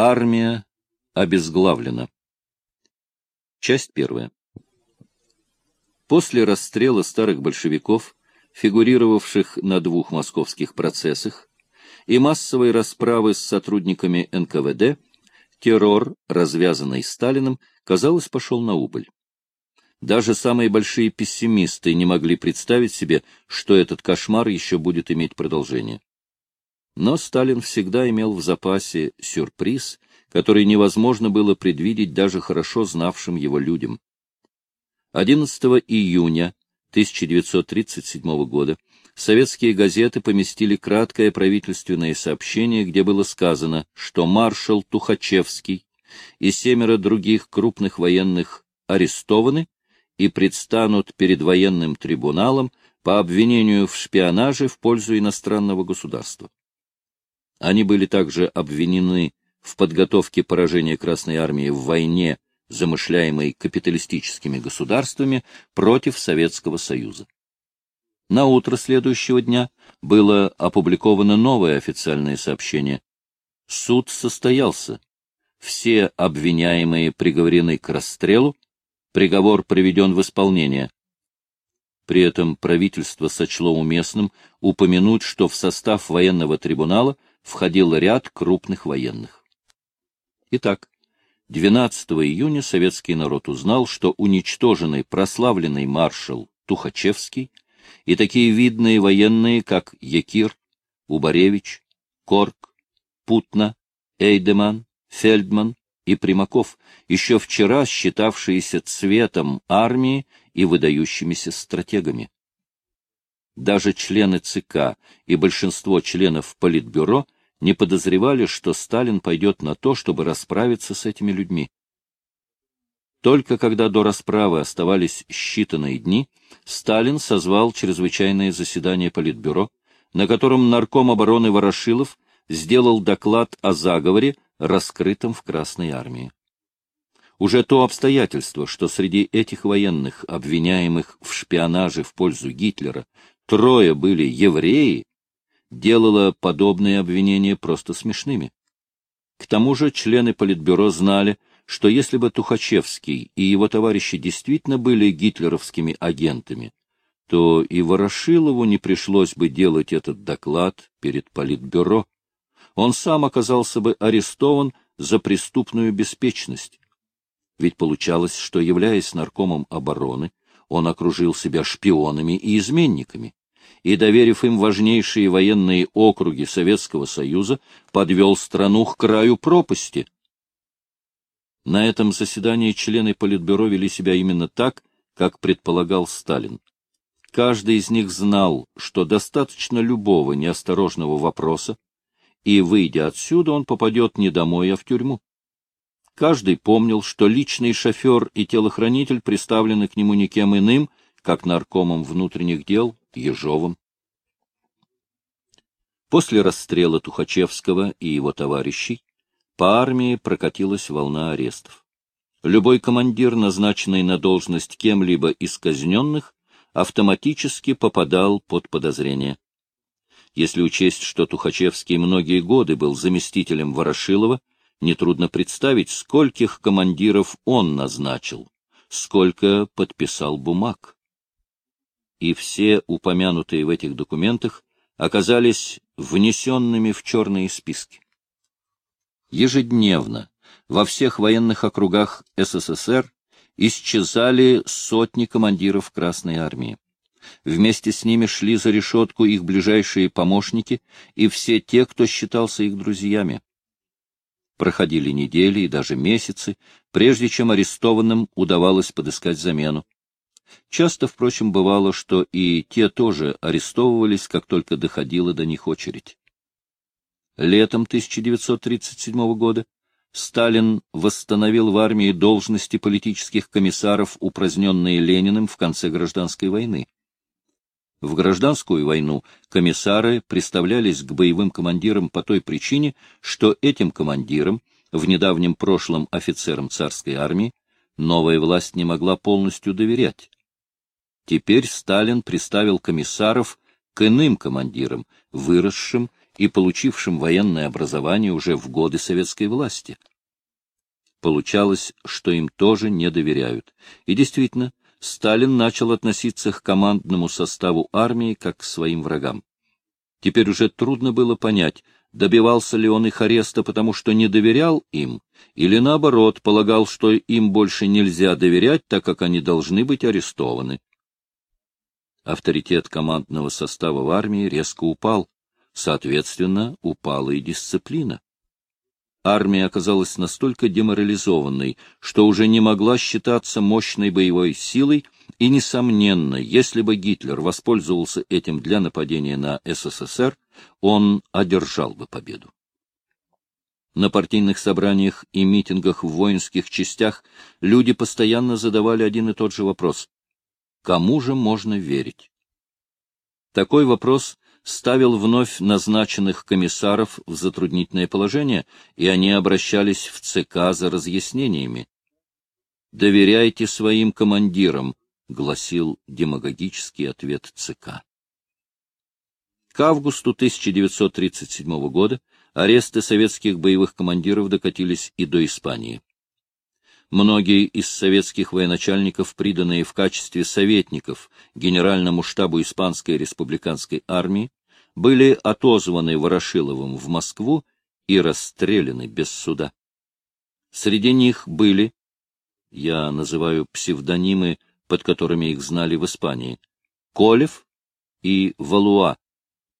Армия обезглавлена. Часть первая. После расстрела старых большевиков, фигурировавших на двух московских процессах, и массовой расправы с сотрудниками НКВД, террор, развязанный Сталиным, казалось, пошел на убыль. Даже самые большие пессимисты не могли представить себе, что этот кошмар еще будет иметь продолжение. Но Сталин всегда имел в запасе сюрприз, который невозможно было предвидеть даже хорошо знавшим его людям. 11 июня 1937 года советские газеты поместили краткое правительственное сообщение, где было сказано, что маршал Тухачевский и семеро других крупных военных арестованы и предстанут перед военным трибуналом по обвинению в шпионаже в пользу иностранного государства. Они были также обвинены в подготовке поражения Красной Армии в войне, замышляемой капиталистическими государствами против Советского Союза. На утро следующего дня было опубликовано новое официальное сообщение. Суд состоялся. Все обвиняемые приговорены к расстрелу, приговор приведен в исполнение. При этом правительство сочло уместным упомянуть, что в состав военного трибунала входил ряд крупных военных. Итак, 12 июня советский народ узнал, что уничтоженный прославленный маршал Тухачевский и такие видные военные, как Якир, Убаревич, Корк, Путна, Эйдеман, Фельдман и Примаков, еще вчера считавшиеся цветом армии и выдающимися стратегами. Даже члены ЦК и большинство членов Политбюро – не подозревали, что Сталин пойдет на то, чтобы расправиться с этими людьми. Только когда до расправы оставались считанные дни, Сталин созвал чрезвычайное заседание Политбюро, на котором нарком обороны Ворошилов сделал доклад о заговоре, раскрытом в Красной армии. Уже то обстоятельство, что среди этих военных, обвиняемых в шпионаже в пользу Гитлера, трое были евреи, делало подобные обвинения просто смешными. К тому же члены Политбюро знали, что если бы Тухачевский и его товарищи действительно были гитлеровскими агентами, то и Ворошилову не пришлось бы делать этот доклад перед Политбюро. Он сам оказался бы арестован за преступную беспечность. Ведь получалось, что, являясь наркомом обороны, он окружил себя шпионами и изменниками и, доверив им важнейшие военные округи Советского Союза, подвел страну к краю пропасти. На этом заседании члены Политбюро вели себя именно так, как предполагал Сталин. Каждый из них знал, что достаточно любого неосторожного вопроса, и, выйдя отсюда, он попадет не домой, а в тюрьму. Каждый помнил, что личный шофер и телохранитель приставлены к нему никем иным, как наркомом внутренних дел Ежовым. После расстрела Тухачевского и его товарищей по армии прокатилась волна арестов. Любой командир, назначенный на должность кем-либо из казненных, автоматически попадал под подозрение. Если учесть, что Тухачевский многие годы был заместителем Ворошилова, нетрудно представить, скольких командиров он назначил, сколько подписал бумаг и все упомянутые в этих документах оказались внесенными в черные списки. Ежедневно во всех военных округах СССР исчезали сотни командиров Красной Армии. Вместе с ними шли за решетку их ближайшие помощники и все те, кто считался их друзьями. Проходили недели и даже месяцы, прежде чем арестованным удавалось подыскать замену. Часто, впрочем, бывало, что и те тоже арестовывались, как только доходила до них очередь. Летом 1937 года Сталин восстановил в армии должности политических комиссаров, упраздненные Лениным в конце гражданской войны. В гражданскую войну комиссары представлялись к боевым командирам по той причине, что этим командирам, в недавнем прошлом офицерам царской армии, новая власть не могла полностью доверять. Теперь Сталин приставил комиссаров к иным командирам, выросшим и получившим военное образование уже в годы советской власти. Получалось, что им тоже не доверяют. И действительно, Сталин начал относиться к командному составу армии как к своим врагам. Теперь уже трудно было понять, добивался ли он их ареста, потому что не доверял им, или наоборот, полагал, что им больше нельзя доверять, так как они должны быть арестованы. Авторитет командного состава в армии резко упал, соответственно, упала и дисциплина. Армия оказалась настолько деморализованной, что уже не могла считаться мощной боевой силой, и, несомненно, если бы Гитлер воспользовался этим для нападения на СССР, он одержал бы победу. На партийных собраниях и митингах в воинских частях люди постоянно задавали один и тот же вопрос. Кому же можно верить? Такой вопрос ставил вновь назначенных комиссаров в затруднительное положение, и они обращались в ЦК за разъяснениями. «Доверяйте своим командирам», — гласил демагогический ответ ЦК. К августу 1937 года аресты советских боевых командиров докатились и до Испании. Многие из советских военачальников, приданные в качестве советников Генеральному штабу Испанской республиканской армии, были отозваны Ворошиловым в Москву и расстреляны без суда. Среди них были, я называю псевдонимы, под которыми их знали в Испании, Колев и Валуа,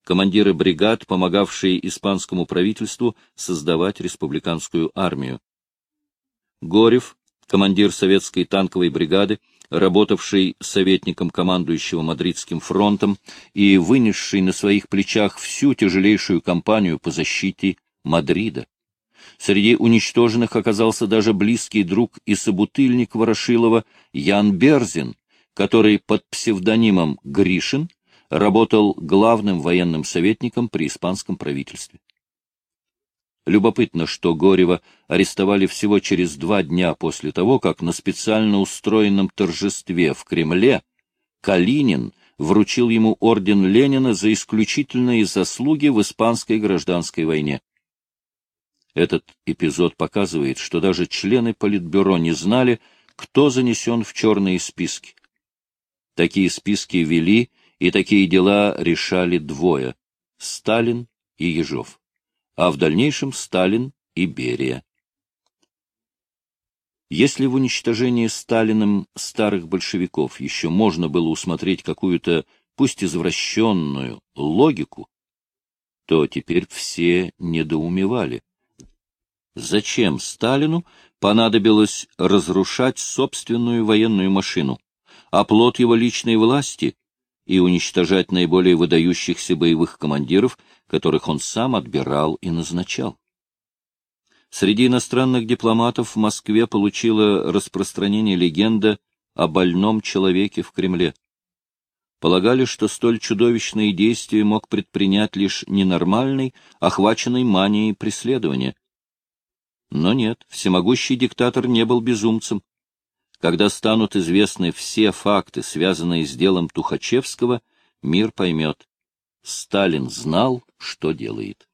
командиры бригад, помогавшие испанскому правительству создавать республиканскую армию. Горев, командир советской танковой бригады, работавший советником командующего Мадридским фронтом и вынесший на своих плечах всю тяжелейшую кампанию по защите Мадрида. Среди уничтоженных оказался даже близкий друг и собутыльник Ворошилова Ян Берзин, который под псевдонимом Гришин работал главным военным советником при испанском правительстве. Любопытно, что Горева арестовали всего через два дня после того, как на специально устроенном торжестве в Кремле Калинин вручил ему орден Ленина за исключительные заслуги в испанской гражданской войне. Этот эпизод показывает, что даже члены Политбюро не знали, кто занесен в черные списки. Такие списки вели и такие дела решали двое — Сталин и Ежов а в дальнейшем Сталин и Берия. Если в уничтожении Сталиным старых большевиков еще можно было усмотреть какую-то, пусть извращенную, логику, то теперь все недоумевали. Зачем Сталину понадобилось разрушать собственную военную машину, а плод его личной власти и уничтожать наиболее выдающихся боевых командиров, которых он сам отбирал и назначал. Среди иностранных дипломатов в Москве получила распространение легенда о больном человеке в Кремле. Полагали, что столь чудовищные действия мог предпринять лишь ненормальный, охваченный манией преследования. Но нет, всемогущий диктатор не был безумцем. Когда станут известны все факты, связанные с делом Тухачевского, мир поймет. Сталин знал, что делает.